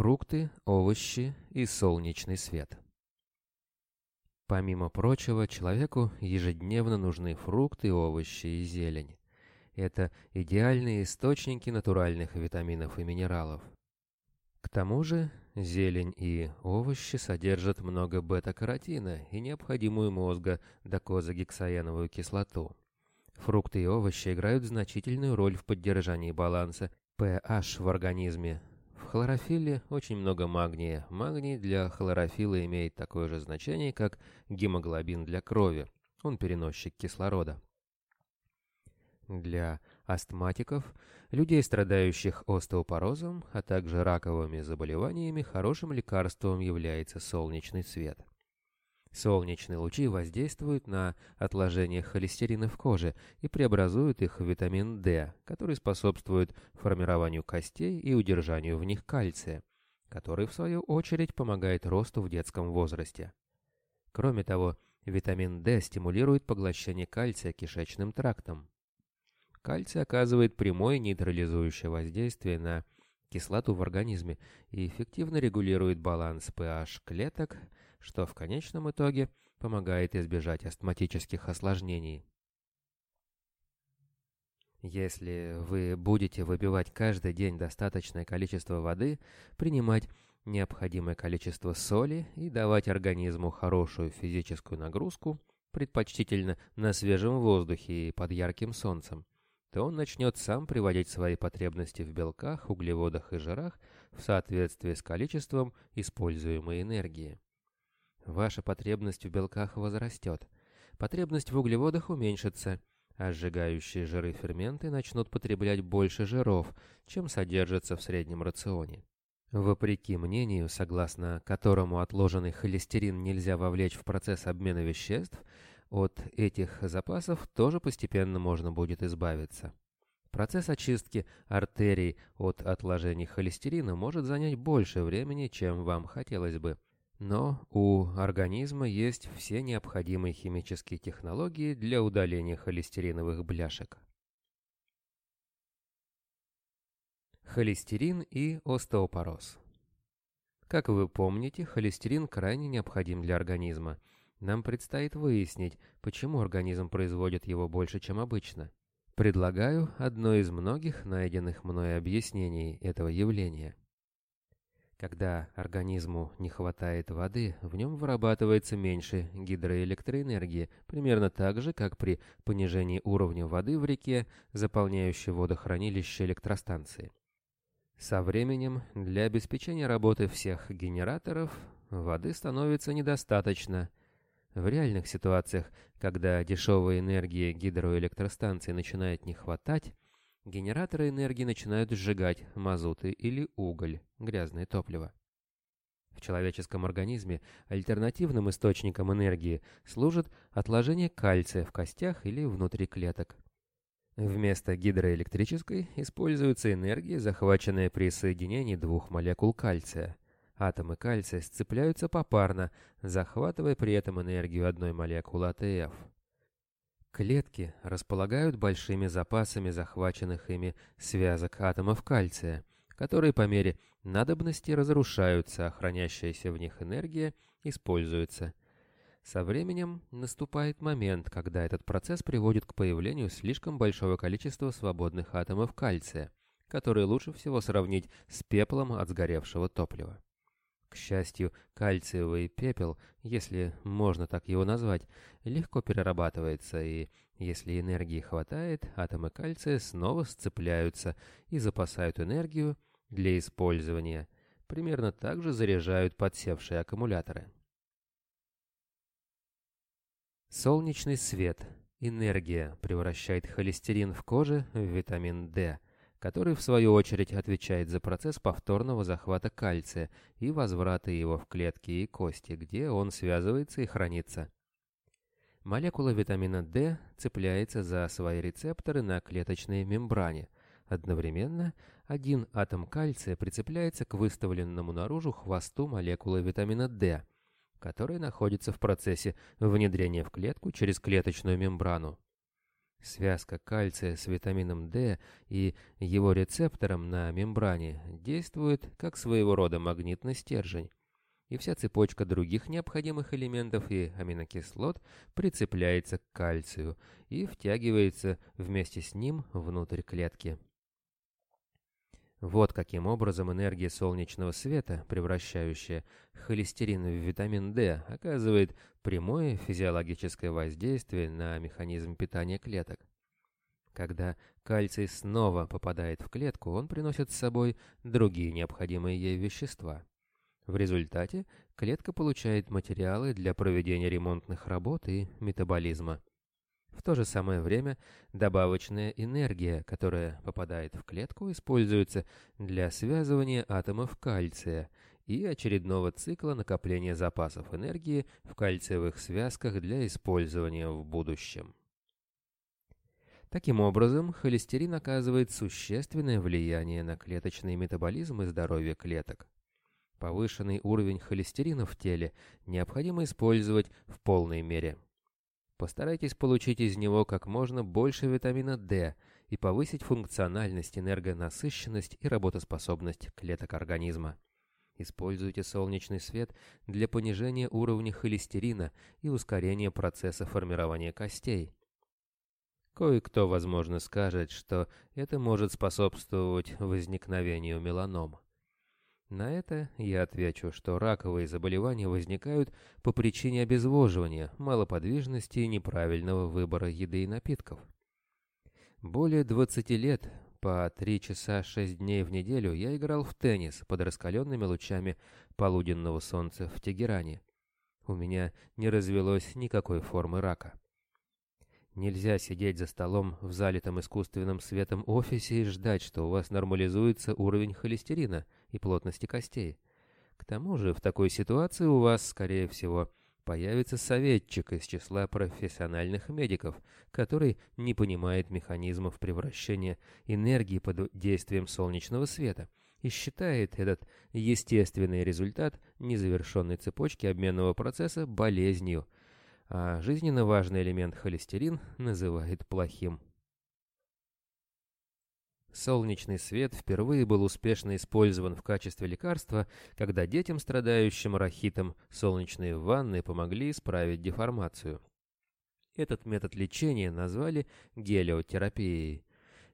Фрукты, овощи и солнечный свет. Помимо прочего, человеку ежедневно нужны фрукты, овощи и зелень. Это идеальные источники натуральных витаминов и минералов. К тому же, зелень и овощи содержат много бета-каротина и необходимую мозга докозагексаеновую кислоту. Фрукты и овощи играют значительную роль в поддержании баланса pH в организме. Хлорофилле очень много магния. Магний для хлорофилла имеет такое же значение, как гемоглобин для крови. Он переносчик кислорода. Для астматиков, людей, страдающих остеопорозом, а также раковыми заболеваниями, хорошим лекарством является солнечный свет. Солнечные лучи воздействуют на отложение холестерина в коже и преобразуют их в витамин D, который способствует формированию костей и удержанию в них кальция, который в свою очередь помогает росту в детском возрасте. Кроме того, витамин D стимулирует поглощение кальция кишечным трактом. Кальций оказывает прямое нейтрализующее воздействие на кислоту в организме и эффективно регулирует баланс pH клеток, что в конечном итоге помогает избежать астматических осложнений. Если вы будете выпивать каждый день достаточное количество воды, принимать необходимое количество соли и давать организму хорошую физическую нагрузку, предпочтительно на свежем воздухе и под ярким солнцем, то он начнет сам приводить свои потребности в белках, углеводах и жирах в соответствии с количеством используемой энергии. Ваша потребность в белках возрастет, потребность в углеводах уменьшится, а сжигающие жиры ферменты начнут потреблять больше жиров, чем содержится в среднем рационе. Вопреки мнению, согласно которому отложенный холестерин нельзя вовлечь в процесс обмена веществ, от этих запасов тоже постепенно можно будет избавиться. Процесс очистки артерий от отложений холестерина может занять больше времени, чем вам хотелось бы. Но у организма есть все необходимые химические технологии для удаления холестериновых бляшек. Холестерин и остеопороз. Как вы помните, холестерин крайне необходим для организма – нам предстоит выяснить, почему организм производит его больше, чем обычно. Предлагаю одно из многих найденных мной объяснений этого явления. Когда организму не хватает воды, в нем вырабатывается меньше гидроэлектроэнергии, примерно так же, как при понижении уровня воды в реке, заполняющей водохранилище электростанции. Со временем для обеспечения работы всех генераторов воды становится недостаточно, в реальных ситуациях, когда дешевой энергии гидроэлектростанции начинает не хватать, генераторы энергии начинают сжигать мазуты или уголь, грязное топливо. В человеческом организме альтернативным источником энергии служит отложение кальция в костях или внутри клеток. Вместо гидроэлектрической используется энергия, захваченная при соединении двух молекул кальция. Атомы кальция сцепляются попарно, захватывая при этом энергию одной молекулы АТФ. Клетки располагают большими запасами захваченных ими связок атомов кальция, которые по мере надобности разрушаются, а хранящаяся в них энергия используется. Со временем наступает момент, когда этот процесс приводит к появлению слишком большого количества свободных атомов кальция, которые лучше всего сравнить с пеплом от сгоревшего топлива. К счастью, кальциевый пепел, если можно так его назвать, легко перерабатывается, и если энергии хватает, атомы кальция снова сцепляются и запасают энергию для использования. Примерно так же заряжают подсевшие аккумуляторы. Солнечный свет, энергия превращает холестерин в коже в витамин D – который в свою очередь отвечает за процесс повторного захвата кальция и возврата его в клетки и кости, где он связывается и хранится. Молекула витамина D цепляется за свои рецепторы на клеточной мембране. Одновременно один атом кальция прицепляется к выставленному наружу хвосту молекулы витамина D, который находится в процессе внедрения в клетку через клеточную мембрану. Связка кальция с витамином D и его рецептором на мембране действует как своего рода магнитный стержень, и вся цепочка других необходимых элементов и аминокислот прицепляется к кальцию и втягивается вместе с ним внутрь клетки. Вот каким образом энергия солнечного света, превращающая холестерин в витамин D, оказывает прямое физиологическое воздействие на механизм питания клеток. Когда кальций снова попадает в клетку, он приносит с собой другие необходимые ей вещества. В результате клетка получает материалы для проведения ремонтных работ и метаболизма. В то же самое время добавочная энергия, которая попадает в клетку, используется для связывания атомов кальция и очередного цикла накопления запасов энергии в кальциевых связках для использования в будущем. Таким образом, холестерин оказывает существенное влияние на клеточный метаболизм и здоровье клеток. Повышенный уровень холестерина в теле необходимо использовать в полной мере. Постарайтесь получить из него как можно больше витамина D и повысить функциональность, энергонасыщенность и работоспособность клеток организма. Используйте солнечный свет для понижения уровня холестерина и ускорения процесса формирования костей. Кое-кто, возможно, скажет, что это может способствовать возникновению меланом. На это я отвечу, что раковые заболевания возникают по причине обезвоживания, малоподвижности и неправильного выбора еды и напитков. Более 20 лет, по 3 часа 6 дней в неделю, я играл в теннис под раскаленными лучами полуденного солнца в Тегеране. У меня не развелось никакой формы рака. Нельзя сидеть за столом в залитом искусственным светом офисе и ждать, что у вас нормализуется уровень холестерина – и плотности костей. К тому же в такой ситуации у вас, скорее всего, появится советчик из числа профессиональных медиков, который не понимает механизмов превращения энергии под действием солнечного света и считает этот естественный результат незавершенной цепочки обменного процесса болезнью, а жизненно важный элемент холестерин называет плохим. Солнечный свет впервые был успешно использован в качестве лекарства, когда детям, страдающим рахитом, солнечные ванны помогли исправить деформацию. Этот метод лечения назвали гелиотерапией.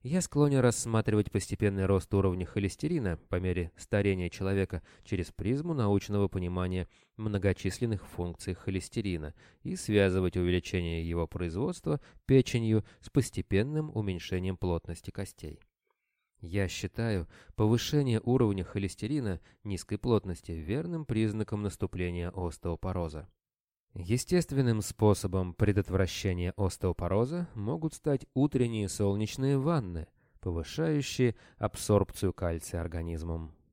Я склонен рассматривать постепенный рост уровня холестерина по мере старения человека через призму научного понимания многочисленных функций холестерина и связывать увеличение его производства печенью с постепенным уменьшением плотности костей. Я считаю повышение уровня холестерина низкой плотности верным признаком наступления остеопороза. Естественным способом предотвращения остеопороза могут стать утренние солнечные ванны, повышающие абсорбцию кальция организмом.